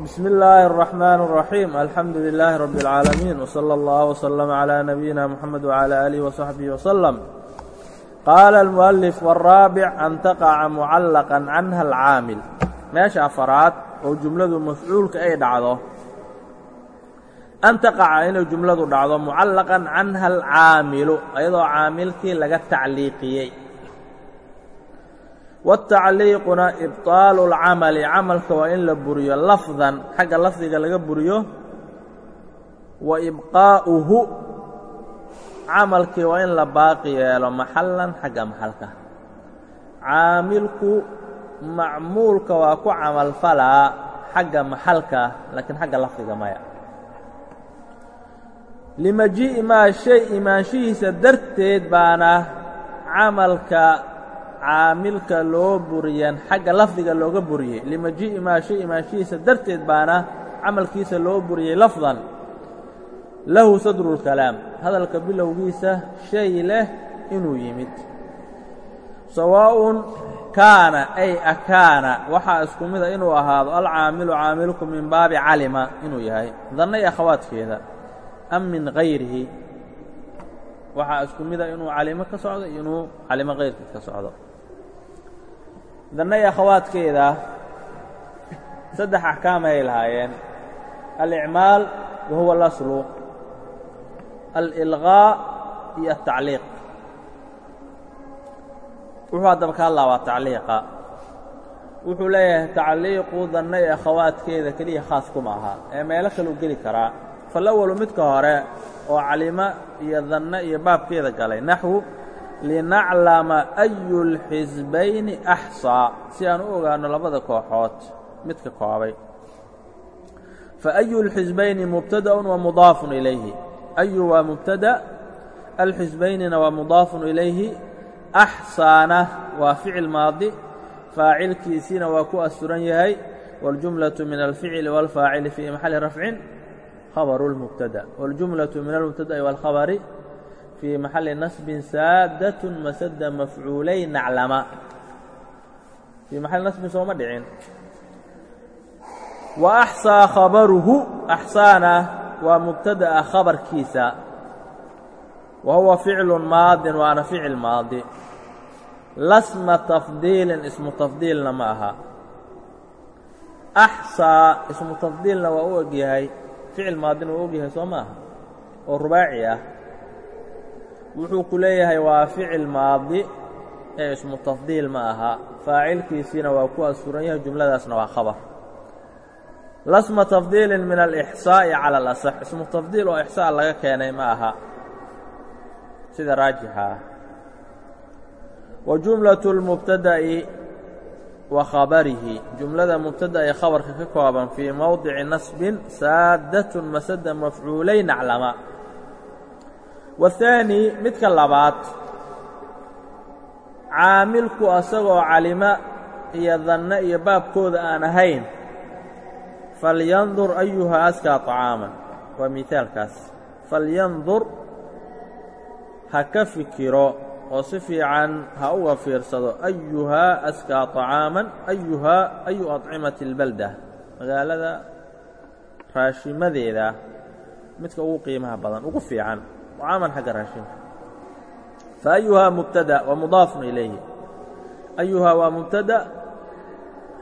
بسم الله الرحمن الرحيم الحمد لله رب العالمين وصلى الله وسلم على نبينا محمد وعلى آله وصحبه وسلم قال المؤلف والرابع أن تقع معلقا عنها العاamل meeشha أفراad oo جuمladu مفcuulka ay dhacdo أn تقaca inay جuمladu dhacdo معaلقا canha الcaamilu ayadoo caamilkii laga tacliiqiyey watacliiquna ibطaalu اlcamali camalka waa in la buriyo lafdan. Xagga lafdiga laga buriyo. wa ibqaa'uhu camalkii waa in la baaqi yeelo maxalan xagga maxalka caamilku macmuulka waa ku camalfalaa xagga maxalka laakiin xagga lafdiga maya. limajii'i maa shay imaanshihiisa darteed baana camalka caamilka loo buriyeen xagga lafdiga looga buriyey limajii'i maa shay imaanshihiisa darteed baana camalkiisa loo buriyey lafdan. Lahu sadru اlkalaam hadalka bilowgiisa shay leh inuu yimid. Sawaaءun kaana ay akaana waxaa isku mida inuu ahaado alcaamilu caamilku min baabi calima inuu yahay. Danna iyo akhawaadkeeda am min gayrihi waxaa isku mida inuu calimo ka socdo iyo inuu calimo kayrkiis ka socdo danna iyo akhawaadkeeda saddex axkaam ayay lahaayeen. Alicmaal wa huwa alilqaa iyo altacliiq wuxuu haddaba ka hadlaa waa tacliiqa. Wuxuu leeyahay tacliiqu danna iyo akhawaadkeeda keliya khaas kuma aha. Ee meelo kaleu geli karaa. Falawalu midka hore oo calimo iyo danno iyo baabkeeda galay. Naxwu linaclama ayu lxisbayni axsaa si aan u ogaanno labada kooxood midka koobay fa ayu lxisbayni mubtada'un wa mudaafun ilayhi ayu waa mubtada alxisbaynina waa mudaafun ilayhi axsaana waa ficil maadi faacilkiisiina waa ku asturan yahay wاljumlaةu min alficli wاlfaacili fii maxali rafcin khabaru اlmubtada wاljumlaةu min almubtada'i wاlkhabari fii maxali nasbin saadaة masada mafcuulay naclama. Fii maxali nasbin sooma dhicin. Wa axsaa khabaruhu axsaana waa mubtada'a khabarkiisa. Wa huwa ficlu maadin waana ficil maadi. Lasma tafdiilin ismu tafdiilna ma aha. Axsaa ismu tafdiilna waa u ogyahay ficil maadina waa u ogyahay soo ma aha. Oo rubaaci ah wuxuu ku leeyahay waa ficil maadi ee ismu tafdiil ma aha. Faacilkiisiina waa ku asturan yahay jumladaasna waa khabar. Lasma tafdiilin min alixsaa'i cala alasax. Ismu tafdiil oo ixsaa laga keenay ma aha. Sida raajixa ah wa jumlatu lmubtada'i wa khabarihi. Jumlada mubtada'i khabarka ka kooban fii mowdici nasbin saaddatun masada mafcuulayn aclama wahaani midka labaad caamilku asagoo calima iyo danno iyo baabkooda aan ahayn falyandur ayuha askaa طacaaman waa mihaalkaas falyandur ha ka fikiro oo si fiican ha uga fiirsado ayuhaa askaa طacaaman ayuhaa ayu aطcimati اlbalda magaalada raashimadeeda midka ugu qiimaha badan ugu fiican طacaaman xagga raashinka faayuhaa mubtada wa mudaafun ilayhi ayuhaa waa mubtada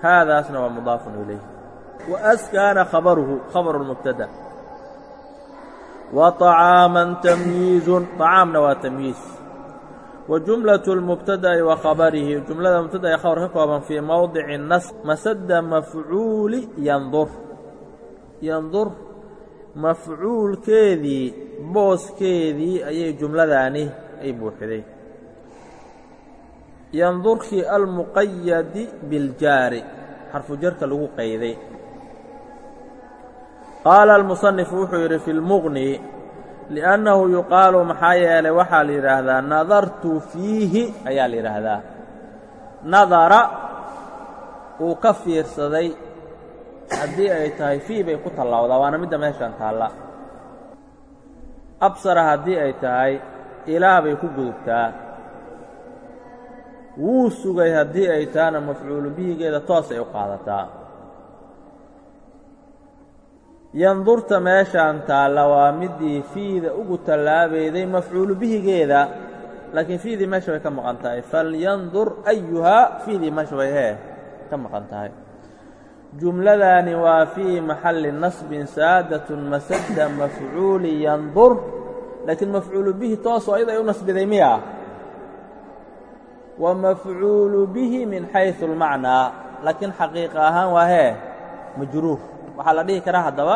haadaasna waa mudaafun ilayhi wa askaana khabaruhu khabaru اlmubtada wa طacaaman tamyiizun طacaamna waa tamyiiz wa jumlaة اlmubtada'i wa khabarihi jumlada mubtada ee khabar ka kooban fii mowdici nas masada mafcuuli yandur yandur mafcuulkeedii booskeedii ayay jumladaani ay buuxiday. Yandurkii almuqayadi biljaari xarfu jarka lagu qayday. Qaala almusanifu wuxuu yidhi fi lmuqni liannahu yuqaalu maxaa yeelay waxaa la yidhaahdaa nadartu fiihi ayaa la yidhaahdaa. Nadara uu ka fiirsaday haddii ay tahay fii bay ku tallawdaa waana midda meeshan taalla. Absara haddii ay tahay ilaah bay ku gudubtaa. Wuu sugay haddii ay tahana mafcuulu bihigeeda toos ay u qaadataa. Yandurta meeshaan taalla waa midii fiida ugu tallaabayday mafcuulu bihigeeda laakiin fiidii meesha way ka maqan tahay. Falyandur ayuhaa fiidii meesha way hee ka maqan tahay jumladani waa fii maxalli nasbin saadatun masadda mafcuuli yandur laakiin mafcuulu bihi toosoo ayada ay u nasbiday miya wa mafcuulu bihi min xaysu اlmacnaa laakiin xaqiiqa ahaan waa hee majruur waxaa la dhihi karaa haddaba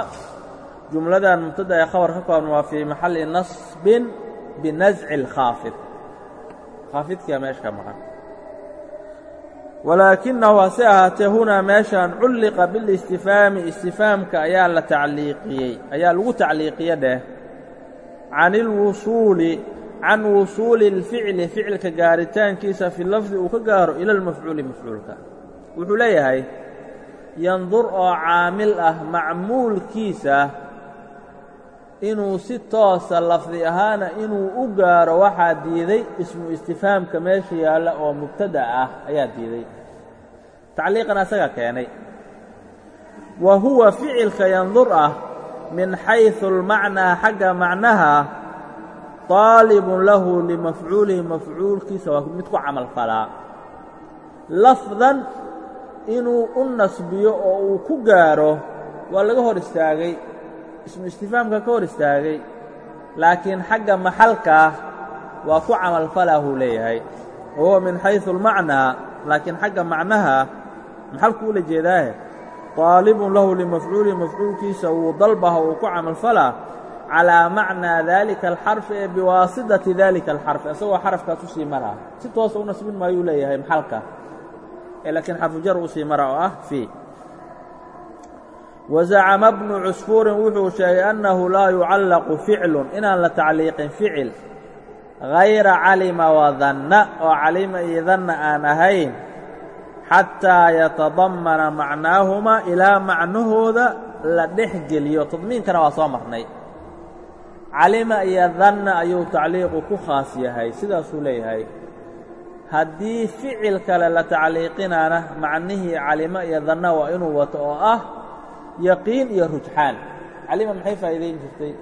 jumladan mubtada ee khabar ka kooban waa fii maxalli nasbin binasci اlkhaafid khaafidkiia meesha ka maqan walaakinahu hase ahaatee hunaa meeshan culliqa bilistifaami istifaamka ayaa la tacliiqiyey ayaa lagu tacliiqiye dheh. Can ilwusuuli can wusuuli اlficli ficilka gaaritaankiisa fi lafdi uu ka gaaro ila lmafcuuli mafcuulka. Wuxuu leeyahay yandur oo caamil ah macmuulkiisa inuu si toosa lafdi ahaana inuu u gaaro waxaa diiday ismu istifhaamka meesha yaalla oo mubtada ah ayaa diiday tacliiqan asaga keenay wa huwa ficilka yandur ah min xayثu اlmacnaa xagga macnaha طaalibun lahu limafcuulihi mafcuulkiisa waa mid ku camal falaa lafdan inuu u nasbiyo oo uu ku gaaro waa laga hor istaagay ismu istifaamka ka hor istaagay laakiin xagga maxalkaa waa ku camalfalaahuu leeyahay wa huwa min xayثu اlmacnaa laakiin xagga macnaha maxalku ula jeedaahe طaalibun lahu limafcuulihi mafcuulkiisa wuu dalbaha uu ku camalfalaa calىa macnaa dalika alxarfi ee biwaasidati dalika alxarfi isagoo xarafkaas u sii maraa si toosa u nasbin maayuu leeyahay maxalka ee laakiin xarfujar uu sii mara oo ah fii wazacama bnu cusfuurin wuxuu sheegay annahu laa yucallaqu ficlun inaan la tacliiqin ficil hayra calima wadanna oo calima iyo danna aan ahayn xataa yatadammana macnaahumaa ilaa macnahooda la dhex geliyo tadmiinkana waa soo marnay calima iyo danna ayuu tacliiqu ku khaas yahay sidaasuu leeyahay haddii ficil kale la tacliiqinaana macnihii calimo iyo danna waa inuu wato oo ah yaqiin iyo rujxaan. Calima maxay faa'iidayn jirtay?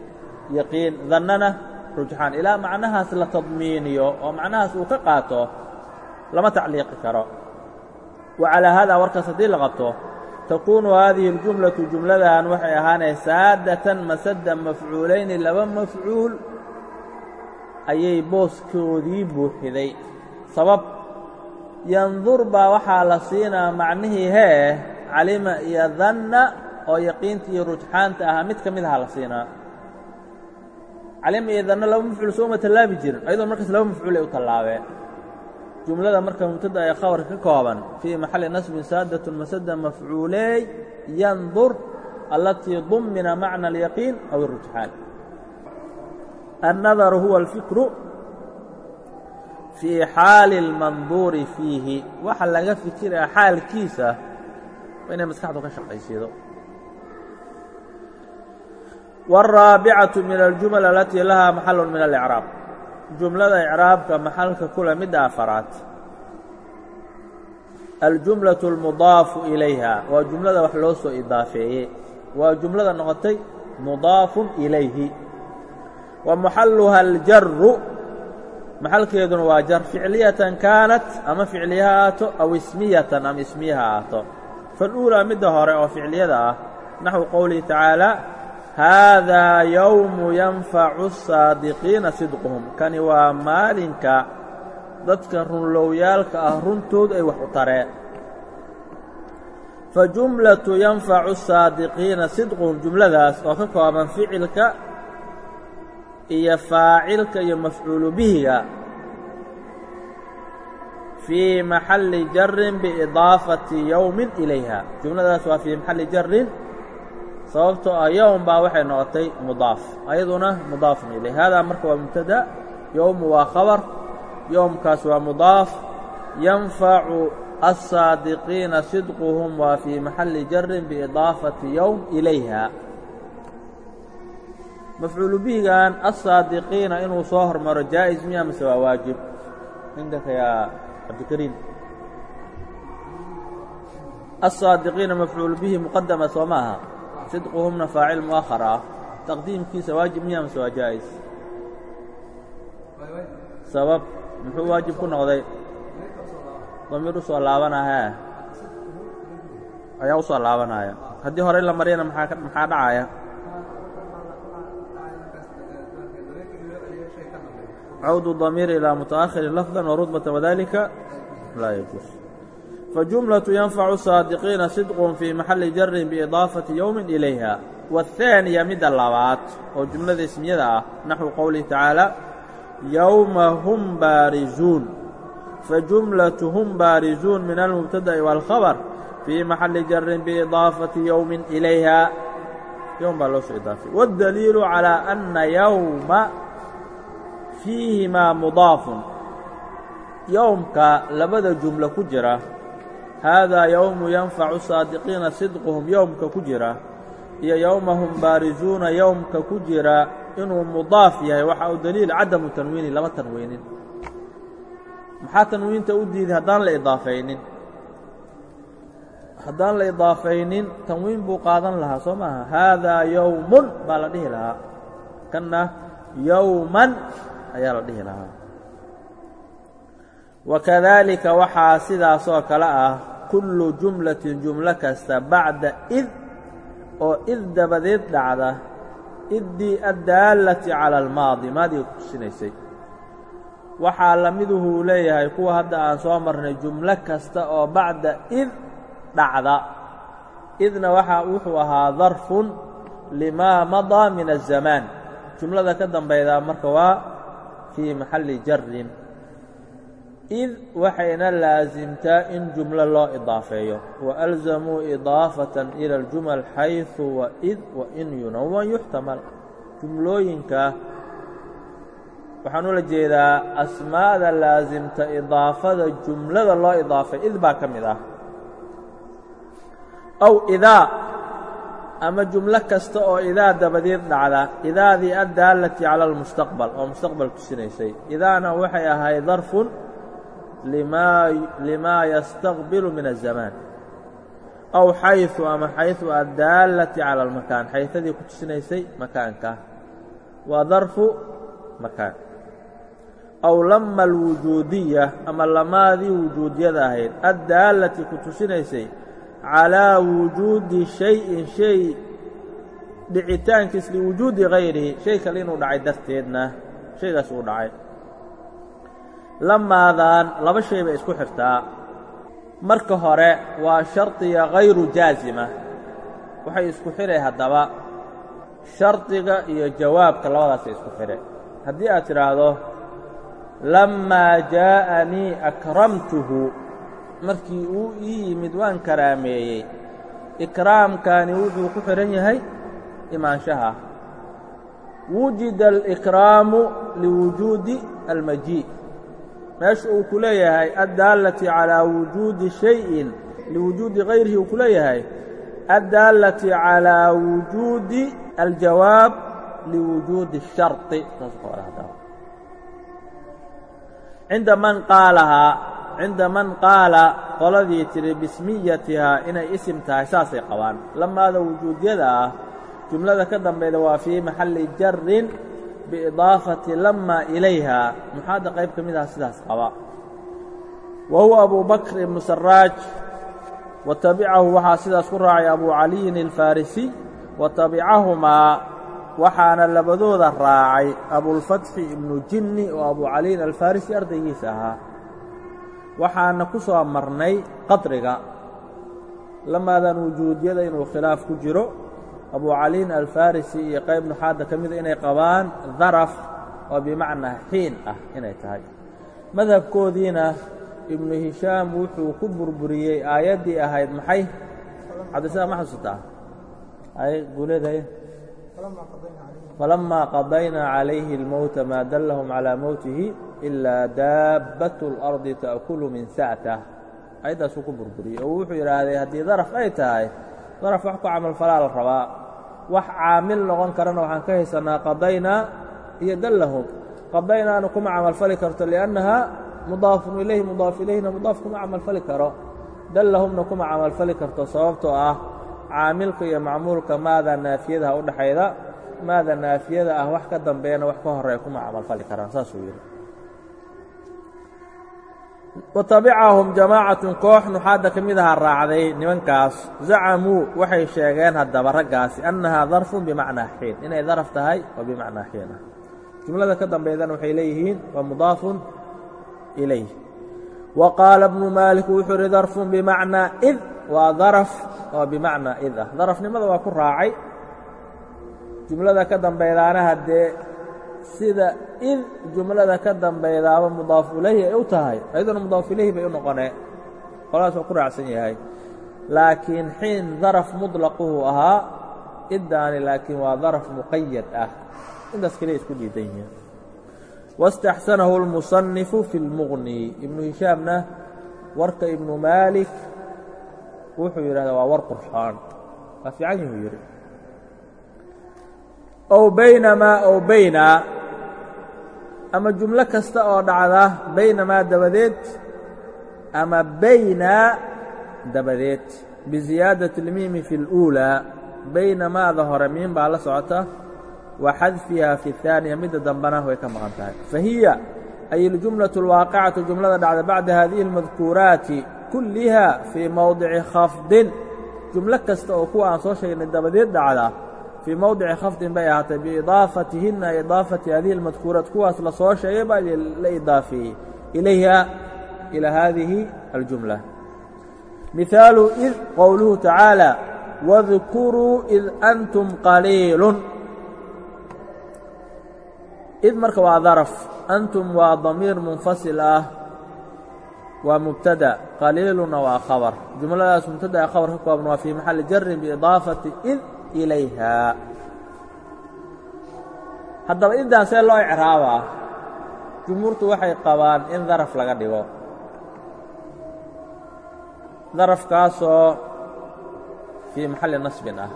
Yaqiin dannana rujxaan. Ilaa macnahaas la tadmiiniyo oo macnahaas uu ka qaato lama tacliiqi karo. Wa calaa haadaa warkaas haddii la qabto takuunu haadihi اljumlatu jumladan waxay ahaanay saadatan masadda mafcuulayni laba mafcuul ayay booskoodii buuxiday. Sabab yandur baa waxaa la siinaa macnihii hee calima iyo danna oo yaqiinta iyo rujxaanta ahaa mid ka mid aha la siinaa. Calima iyo danna laba mafcuul sooma tallaabi jirin ayadoo markaas laba mafcuul ay u tallaabeen. Jumlada marka mubtada ee khabarka ka kooban fii maxalli nasbin saadatun masada mafcuuleey yandur allatii dummina macna alyaqiin aw irujxaan annadaru huwa alfikru fii xaali اlmanduuri fiihi. Waxa laga fikiraya xaalkiisa waa inay maskaxdu ka shaqaysiido wاlraabicaةu min aljumal alatii lahaa maxalu min alicraab jumlada icraabka maxalka kula midda afaraad aljumlaة اlmudaafu ilayha waa jumlada wax loo soo idaafeeyey waa jumlada noqotay mudaafun ilayhi wa maxaluha aljaru maxalkeeduna waa jar ficliyatan kaanat ama ficliya ha aato aw ismiyatan ama ismiye ha aato faluulaa midda hore oo ficliyada ah naxwu qowlihi tacaalى hada yowmu yanfacu asaadiqiina sidquhum kani waa maalinka dadka runlowyaalka ah runtood ay wax u tareen fa jumlatu yanfacu saadiqiina sidquhum jumladaas oo ka kooban ficilka iyo faacilka iyo mafcuulu bihiga fii maxalli jarin biidaafati yowmin ilayha jumladaas waa fii maxalli jarin sababtoo ah yowm baa waxay noqotay mudaaf. Ayaduna mudaafun ilay haadaa marka waa mubtada yowmu waa khabar yowmkaas waa mudaaf. Yanfacu aلsaadiqiina sidquhum waa fii maxalli jarin biidaafati yowm ilayha. Mafcuulu bihigaan asaadiqiina inuu soo hormaro jaa'iz miya mase waa waajib? Cindaka yaa cabdikariim asaadiqiina mafcuulu bihi muqadama soo ma aha sidquhumna faacil mu'ahar ah taqdiimkiisa waajib miya mase waa jaa'is sabab muxuu waajib ku noqday? Damiir u soo ayaa u laabanaya haddii hore la maryana maxaa dhacaya? Cawdu damiir ilaa muta'ahirin lafdan wa rudbatan wadalika laa yajuus fajumlaةu yanfacu saadiqiina sidqun fii maxalli jarin biidaafati yowmin ilayha waathaaniya midda labaad oo jumlada ismiyada ah naxwu qowlihi tacaala yowma hum baarizuun fajumlaة hum baarizuun min almubtada'i wاlkhabr fii maxalli jarin biidaafati yowmin ilayha yowm baa loo soo idaafay waاdaliilu calىa ana yowma fiihimaa mudaafun yowmka labada jumlo ku jira haadaa yowmu yanfacu saadiqiina sidquhum yowmka ku jira iyo yowmahum baarizuuna yowmka ku jira inuu mudaaf yahay waxa uu daliil cadamu tanwiini lama tanwiinin maxaa tanwiinta u diiday haddaan la idaafaynin haddaan la idaafaynin tanwiin buu qaadan lahaa soo maaha haadaa yowmun baa la dhihi lahaa kanna yowman ayaa la dhihi lahaa wakadaalika waxaa sidaasoo kale ah kullu jumlatin jumlo kasta bacda id oo id dabadeed dhacda iddii addaallati cala almaadi. Maadiga ku tusinaysay waxaa lamiduhuu leeyahay kuwa hadda aan soo marnay jumlo kasta oo bacda id dhacda. Idna waxaa wuxuu ahaa darfun limaa madaa min aلzamaan jumlada ka dambaydaa marka waa fii maxalli jarin id waxayna laasimtaa in jumlo loo idaafeeyo. Waalzamuu idaafatan ila aljumal xayثu waid wain yunawan yuxtamal. Jumlooyinka waxaan ula jeedaa asmaada laasimta idaafada jumlada loo idaafay id baa ka mid ah. Aw idaa ama jumlo kasta oo idaa dabadeed dhacda idaadii addaallati cala almustaqbal oo mustaqbal tusinaysay idaana waxay ahayd darfun limaa yastaqbilu min aلzamaan aw xayثu ama xayثu addaallati cala almakaan xayadii ku tusinaysay makaanka waa darfu makaan aw lama alwujuudiya ama lamaadii wujuudiyada ahayd addaallati ku tusinaysay calىa wujuudi shayin shay dhicitaankiis liwujuudi hayrihi shay kale inuu dhacay darteedna shaygaas uu dhacay lamaadan laba shay bay isku xirtaa. Marka hore waa shardiga hayru jaazima. Waxay isku xidhay haddaba. Shardiga iyo jawaabka labadaasay isku xidhay haddii aad tidhaahdo lamaa jaa'anii akramtuhu markii uu ii yimid waan karaameeyey. Ikraamkani wuxuu ku xidhan yahay imaanshaha. Wujida alikraamu liwujuudi almajii meesha uu ku leeyahay addaallati calaa wujuudi shayin liwujuudi hayrihi uu ku leeyahay addaallati calaa wujuudi aljawaab liwujuudi اsharطi cinda man qaalahaa cinda man qaala qoladii tiri bismiyatihaa inay isim tahay saasay qabaan. Lamaada wujuudyada ah jumlada ka dambayda waa fii maxalli jarin biidaafati lama ilayha. Muxaadda qayb ka mid ah sidaas qaba. Wa huwa abu bakr ibnu saraaj wa tabicahu waxaa sidaas ku raacay abu caliyin alfarisi. Wa tabicahumaa waxaana labadooda raacay abulfatxi ibnu jinni oo abu caliyin alfarisi ardaygiisa ahaa. Waxaana ku soo marnay qadriga lamaadan wujuudyada inuu khilaaf ku jiro abu caliin alfarisi iyo qaybnu xaadda ka mida inay qabaan daraf oo bimacnaa xiin ah inay tahay. Madhabkoodiina ibnu hishaam wuxuu ku burburiyey aayaddii ahayd maxay? Cabdisalaam ma xasuutaa ay guuleedahay eh. falamaa qadaynaa calayhi اlmowta maa dallahum calaa mowtihi ilaa daabbat اlardi ta'kulu min sactah ayaddaasuu ku burburiyey oo wuxuu yidhaahday haddii daraf ay tahay daraf wax ku camalfalaa la rabaa wax caamil noqon karana waxaan ka haysanaa qadaynaa iyo dallahum qadaynaana kuma camalfali karto liannahaa mudaafun ilayhi mudaaf ilayhina mudaaf kuma camalfali karo. Dallahumna kuma camalfali karto sababtoo ah caamilka iyo macmuulka maada naafiyadaha u dhexayda maada naafiyada ah wax ka dambeeyana wax ka horeya kuma camalfali karaan saasuu yidhi watabicahum jamaacatun koox nuxaadda ka mid aha raacday nimankaas. Zacamuu waxay sheegeen haddaba raggaasi annahaa darfun bimacnaa xiin. Inay daraf tahay oo bimacnaa xiin ah. Jumlada ka dambeydana waxay leeyihiin waa mudaafun ilayh. Wa qaala bnu maalik wuxuu ihi darfun bimacnaa id waa daraf oo bimacnaa id ah. Darafnimada waa ku raacay. Jumlada ka dambeydaana haddee sida id jumlada ka dambeydaaba mudaafu ilayhi ay u tahay ayaduna mudaafu ilayhi bay u noqonee qoladaas waa ku raacsan yahay laakiin xiin daraf mudlaquhu ahaa iddaani laakiin waa daraf muqayad ah intaas keliya isku diidan yihiin waاstaxsanahu اlmusanifu fi اlmuغni ibnu hishaamna warka ibnu maalik wuxuu yidhahdaa waa war qurxoon waa fiican yihuu yidhi ow baynamaa ow bayna ama jumlo kasta oo dhacda baynamaa dabadeed ama bayna dabadeed biziyaadati اlmiimi fi اlأuulaa baynamaada hore miim baa la socota wa xadfiha fi الثaaniya midda dambena way ka maqan tahay fahiya ay اljumlaة اlwaaqicatu jumlada dhacda bacda hadihi اlmadkuuraati kulliha fii mowdici khafdin jumlo kasta oo kuwa aan soo sheegnay dabadeed dhacda fii mowdici khafdin bay ahaatay biidaafatihinna idaafati hadihi اlmadkuuraat kuwaas la soo sheegay baa la idaafeeyey ilayha ilaa hadihi اljumla mihaalu id qowluhu tacaalى wadkuruu id antum qaliilun id marka waa daraf antum waa damiir munfasil ah waa mubtada qaliiluna waa khabar jumladaas mubtada khabar ka kooban waa fii maxalli jarin biidaafati id ilayha haddaba idaan see loo icraabaa jumhuurtu waxay qabaan in daraf laga dhigo. Darafkaasoo fii maxalli nasbin ah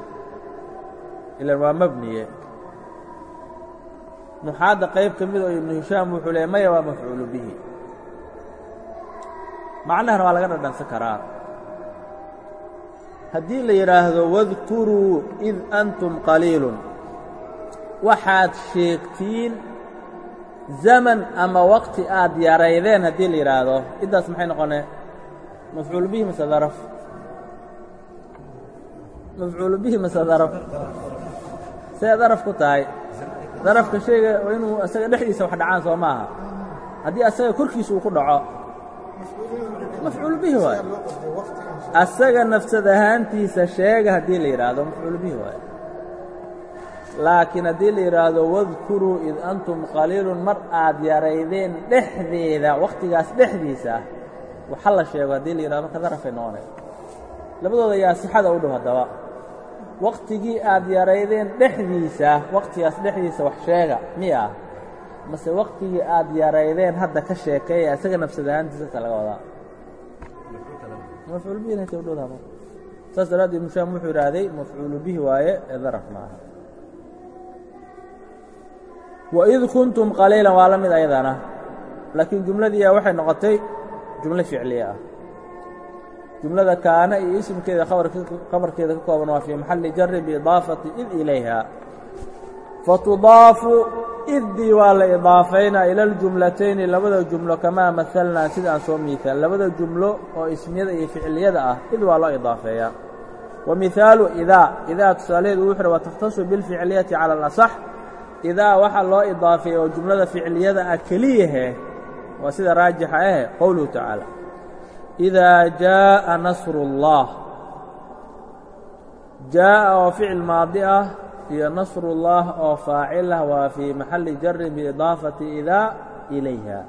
ilan waa mabniye. Nuxaadda qayb ka mid oo ibnu hishaam wuxuu leeyay maya waa mafcuulu bihi. Macnahana waa laga dhadhansan karaa haddii la yidhaahdo wadkuruu id antum qaliilun. Waxaad sheegtiin zaman ama waqti aad yaraydeen haddii la yidhaahdo iddaas maxay noqonee? Mafcuulu bihi mase daraf mafcuulu bihi mase daraf see daraf ku tahay. Darafka waa inuu asaga dhexdiisa wax dhacaan soo maaha. Haddii asaga korkiisa uu ku dhaco mafcuul bihi waay. Asaga nafsad ahaantiisa sheega haddii la yidhaahdo mafcuul bihi waay. Laakiin haddii la yidhaahdo wadkuruu id antum qaliilun mar aad yaraydeen dhexdeeda wakhtigaas dhexdiisa waxa la sheego haddii la yidhahdo marka darafay noqonay labadooda yaa sixada u dhow haddaba. Wakhtigii aad yaraydeen dhexdiisa wakhtigaas dhexdiisa wax sheega miya mase wakhtigii aad yaraydeen hadda ka sheekeeya isaga nafsad ahaantiisa ta laga wadaa. Mafcuul bihi intay u dhowdaha saas daraaddeed ibnu shaam wuxuu yidhaahday mafcuulu bihi waaye daraf maaha waid kuntum qaliilan waa la mid ayadana laakiin jumladiiya waxay noqotay jumlo ficliya ah. Jumlada kaana iyo isimkeeda khabarkeeda ka kooban waa fii maxalli jari biidaafati id ilayha. Fatudaafu iddii waa la idaafaynaa ila aljumlatayni labada jumlo kamaa mahalnaa sida aan soo miihaal labada jumlo oo ismiyada iyo ficliyada ah id waa loo idaafeeyaa wa mihaalu idaa idaa tusaalaheedu wuxuuhi wa takhtasu bilficliyati cala alasax idaa waxaa loo idaafeeya oo jumlada ficliyada ah keliyahe waa sida raajixa ahe qowluhu tacaala idaa jaaءa nasru اllah jaaءa oo ficil maadi ah iyo nasrullah oo faacilah waa fii maxalli jarin biidaafati idaa ilayha.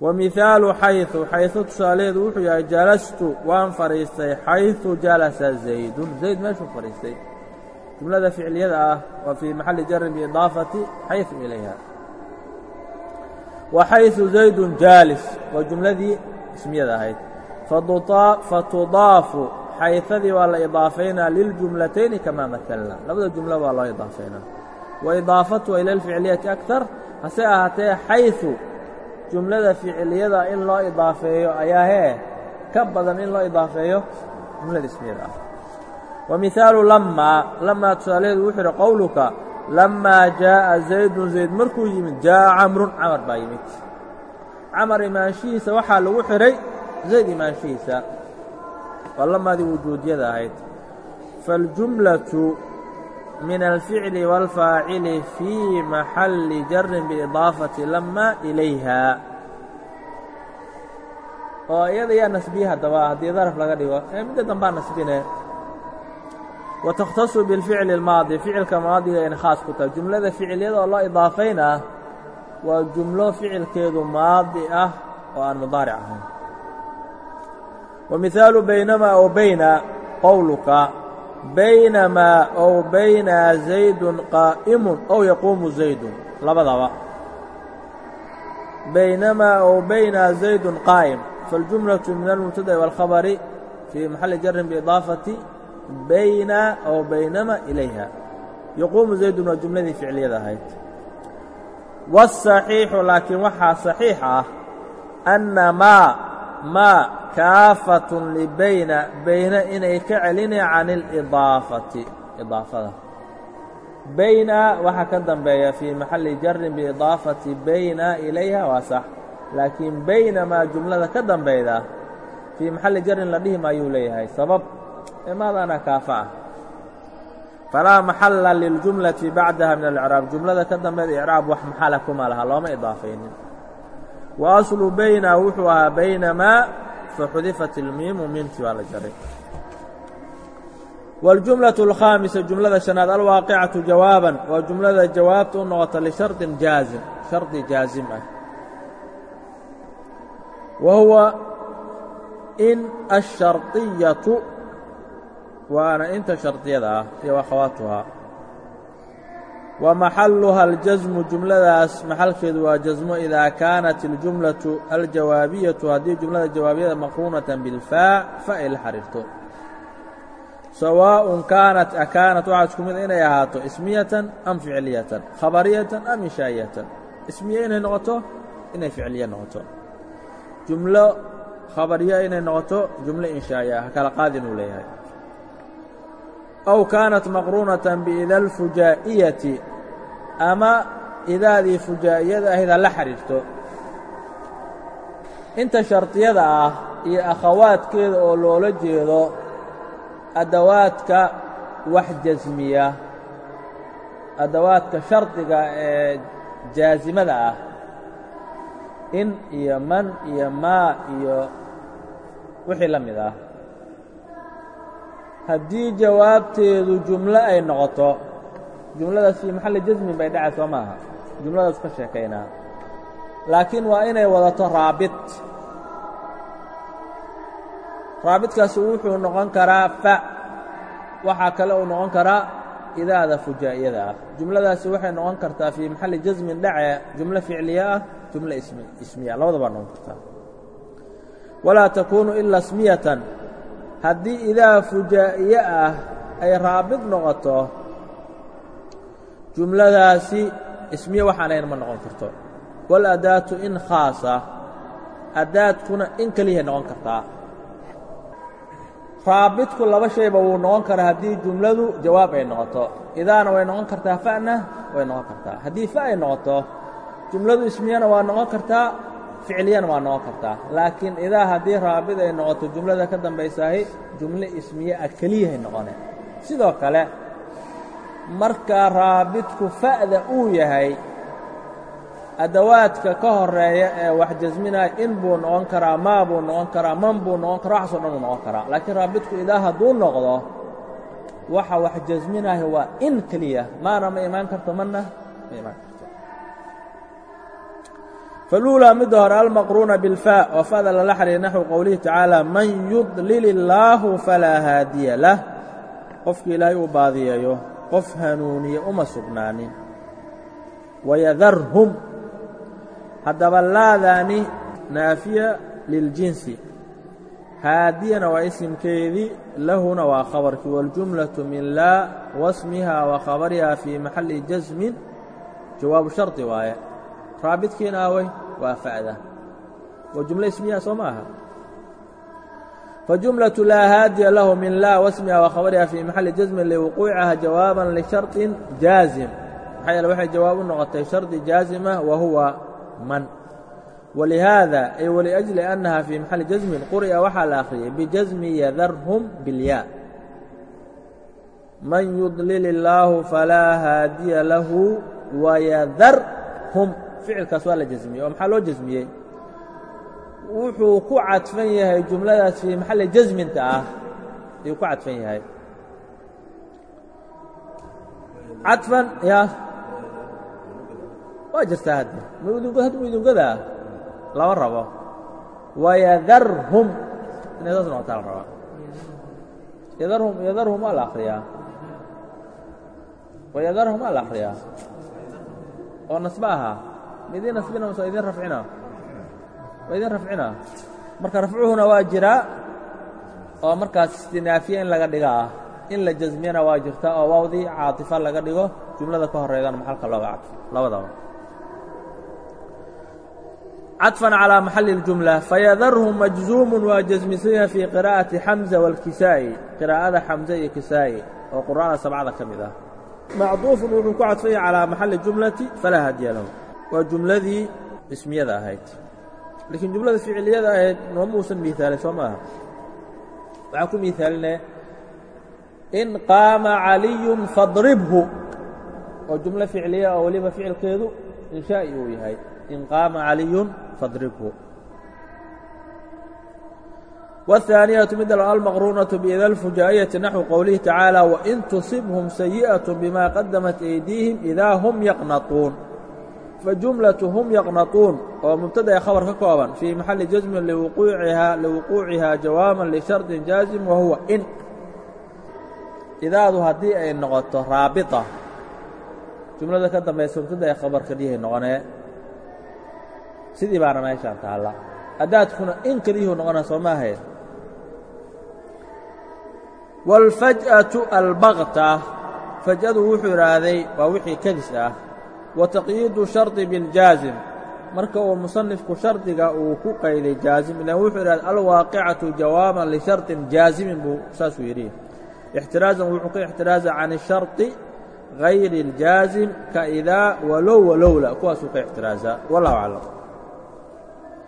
Wa mihaalu xayu xayu tusaalaheedu wuxuu yahay jalastu waan fadhiistay xayu jalasa zaydun. Zayd meeshuu fadhiistay? Jumlada ficliyada ah waa fii maxalli jarin biidaafati xayu ilayha. Wa xayu zaydun jaalis waa jumladii ismiyada ahayd. Fatudaafu xayadii waa la idaafaynaa liljumlatayni kamaa maalna labada jumla waa loo idaafaynaa. Wa idaafatuha ila alficliyati akar hase ahaatee xayu jumlada ficiliyada in loo idaafeeyo ayaa hee ka badan in loo idaafeeyo jumlada ismiyada. Ah wa mihaalu lamaa lamaa tusaalaheedu wuxuu idhi qowluka lamaa jaa'a zaydun zayd markuu yimid jaa'a camrun camar baa yimid. Camar imaanshihiisa waxaa lagu xidhay zayd imaanshihiisa waa lamaadii wujuudiyada ahayd faاljumlaةu min alficli wاlfaacili fii maxalli jarin biidaafati lama ilayha oo iyada yaa nasbiye haddaba haddii daraf laga dhigo ee midda dambaa nasbine wa takhtasu biاlficli اlmaadi ficilka maadiga in khaas ku tahay jumlada ficiliyada oo loo idaafayna waa jumlo ficilkeedu maadi ah oo aan mudaaric ahayn wa mihaalu baynamaa ow bayna qowluka baynamaa ow bayna zaydun qaa'imun ow yaquumu zaydun labadaba baynamaa ow bayna zaydun qaa'im faاljumlaةu min almubtada'i wاlkhabari fii maxalli jarin biidaafati bayna ow baynama ilayha yaquumu zaydun waa jumladii ficliyada ahayd wالصaxiixu laakiin waxaa صaxiix ah anna maa kaafatun libayna bayna inay ka celinay can اlidaafati idaafada. Bayna waxaa ka dambeeya fii maxalli jarin biidaafati bayna ilayha waa sax. Laakiin baynamaa jumlada ka dambeyda fii maxalli jarin la dhihi maayuu leeyahay. Sabab imaadaana kaafa ah. Falaa maxalla liljumlati bacdaha min alcraab jumlada ka dambeeda icraab wax maxala kuma laha looma idaafaynin wa aslu bayna wuxuu ahaa baynamaa faxudifat ilmiimu miimtii waa la jaray wاljumlaة اlkhaamisa jumlada شhanaad alwaaqicatu jawaaban waa jumlada jawaabta u noqota lishardin jaazim shardi jaazim ah wa huwa in الsharطiyatu waana inta shardiyada ah iyo akhawaatuhaa wa maxaluha اljasmu jumladaas maxalkeedu waa jasmo idaa kaanat اljumlaةu aljawaabiyatu haddii jumlada jawaabiyada maqruunata biاlfaa fa ay la xariirto sawaaءun kaanat akaanat waxaa isku mid inay ahaato ismiyatan am ficliyatan khabariyatan am inshaa'iyatan ismiye inay noqoto inay ficliye noqoto jumlo khabariya inay noqoto jumlo inshaa'iya ha kala qaadin uu leeyahay aw kaanat maqruunatan biida alfujaa'iyati ama idaadii fujaa'iyada ahayd ha la xidhiirto inta shardiyada ah iyo akhawaadkeeda oo loola jeedo adawaadka wax jasmiya adawaadka shardiga ee jaasimada ah in iyo man iyo maa iyo wixii la mid ah haddii jawaabteedu jumlo ay noqoto jumladaas fii maxalli jasmin bay dhacay soo maaha. Jumladaas ka sheekaynaa. Laakiin waa inay wadato raabit. Raabitkaasi wuxuu noqon karaa fa. Waxaa kale uu noqon karaa idaada fujaa'iyada ah. Jumladaasi waxay noqon kartaa fii maxalli jasmin dhace jumlo ficliye ah jumlo ismiya. Labadabaa noqon kartaa. Walaa takuunu ilaa smiyatan haddii idaa fujaa'iye ah ay raabit noqoto jumladaasi ismiye waxaanayn ma noqon karto. Waladaatu in khaasa adaadkuna in keliyahay noqon kartaa. Raabitku laba shayba wuu noqon karaa haddii jumladu jawaab ay noqoto. Idaana way noqon kartaa fa'na way noqon kartaa. Haddii fa ay noqoto jumladu ismiyana waa noqon kartaa ficliyana waa noqon kartaa. Laakiin idaa haddii raabit ay noqoto jumlada ka dambaysaahi jumlo ismiye ah keliyahay noqone. Sidoo kale marka raabitku fa'da uu yahay adawaadka ka horreeya ee wax jasminaya in buu noqon karaa maa buu noqon karaa man buu noqon karaa waxaasoo dhan buu noqon karaa. Laakiin raabitku idaa hadduu noqdo waxa wax jasminaya waa in keliya. Maana ma imaan karto manna ma imaan karto faluulaa midda hore almaqruuna bilfaa oo fada lala xariir naxwi qowlihi tacaala man yudlil illaahu falaa haadiya lah qofkii ilaahay uu baadiyayo qof hanuuniya uma sugnaanin wayadarhum haddaba laadaani naafiya liljinsi haadiyana waa isimkeedii lahuna waa khabarkii waاljumlaةu min laa wasmiha wa khabariha fii maxali jasmin jawaabu shardi waaye raabidkiina awey waa fa'da waa jumlo ismiya soo ma aha فجملة لا hاadيa لh min lا واسمha وkhabرha في محaل جزم لوquuعiha جawاaبا لشharط jaaزم maxaa yeele waxay jawaab u noqotay shardi jaazimah wa huwa man walihaada ay waliأجli أnnaha fii maxali jasmin quri'a waxaa la akhriyay bijasmi yadarhum biاlyaa man yudlil illaahu falaa haadiya lahu wayadarhum ficilkaas waa la jasmiyey oo maxaa loo jasmiyey wuxuu ku cadfan yahay jumladaas fii maxali jasminta ah ayuu ku cadfan yahay. Cadfan ya. Waa jirtaa hadda. Had mudungadaa lama rabo. Wayadarhum inay saas noqotaa la rabaa yadarhum yadarhum waa la akriyaa wayadarhum waa la akriyaa oo nasbe ahaa ma idiin nasbina mase idiin rafcina waa idiin rafcina marka rafcuhuna waa jiraa oo markaas istinaafiye in laga dhiga ah in la jasmiyana waa jirta oo waawdii caatifa laga dhigo jumlada ka horeydana maxalka looga cadfo labadaba caطفan calىa maxali اljumla fayadarhum majzuumun waa jasmisanya fii qiraa'ati xamza wاlkisaa'i qiraa'ada xamze iyo kisaa'i oo qur'aana sabcada ka mid ah macduufun wuxuu ku cadfanya calىa maxali jumlati falaa hadiya lahu waa jumladii ismiyada ahayd laakiin jumlada ficiliyada ahayd nooma uusan miaalin soo maaha waxaan ku miaaline in qaama caliyun fadribhu oo jumlo ficiliya oo weliba ficilkeedu inshaa'i uu yahay in qaama caliyun fadribhu والثaaniyatu mid almaqruunaةu bida اlfujaa'iyati naxو qowlihi tacaalى wain tusibhum sayiئaة bima qadamat أydiihim idaa hum yaqnaطuun fajumlaة hum yaqnaطuun oo mubtada ee khabar ka kooban fii maxali jasmin liwuquuciha jawaaban lisharطi jaazim wa huwa in idaadu haddii ay noqoto raabita jumlada ka dambaysa mubtada ee khabarka dhihay noqonee sidii baana meeshaan taalla adaadkuna in keliyuhu noqona soo ma ahayd wاlfajأaةu albakta faj'adu wuxuu idhaahday waa wixii kadis ah wa taqyiidu sharطi biاljaazim marka uu musanifku shardiga uu ku qayday jaazim ilan wuxuu idhahday alwaaqicaةu jawaaban lisharطin jaazimin buu saasuu yidhi ixtiraazan wuxuu ka ixtiraaza can الsharطi غayri الjaazim ka idaa walow walowla kuwaasuu ka ixtiraaza wallah aclam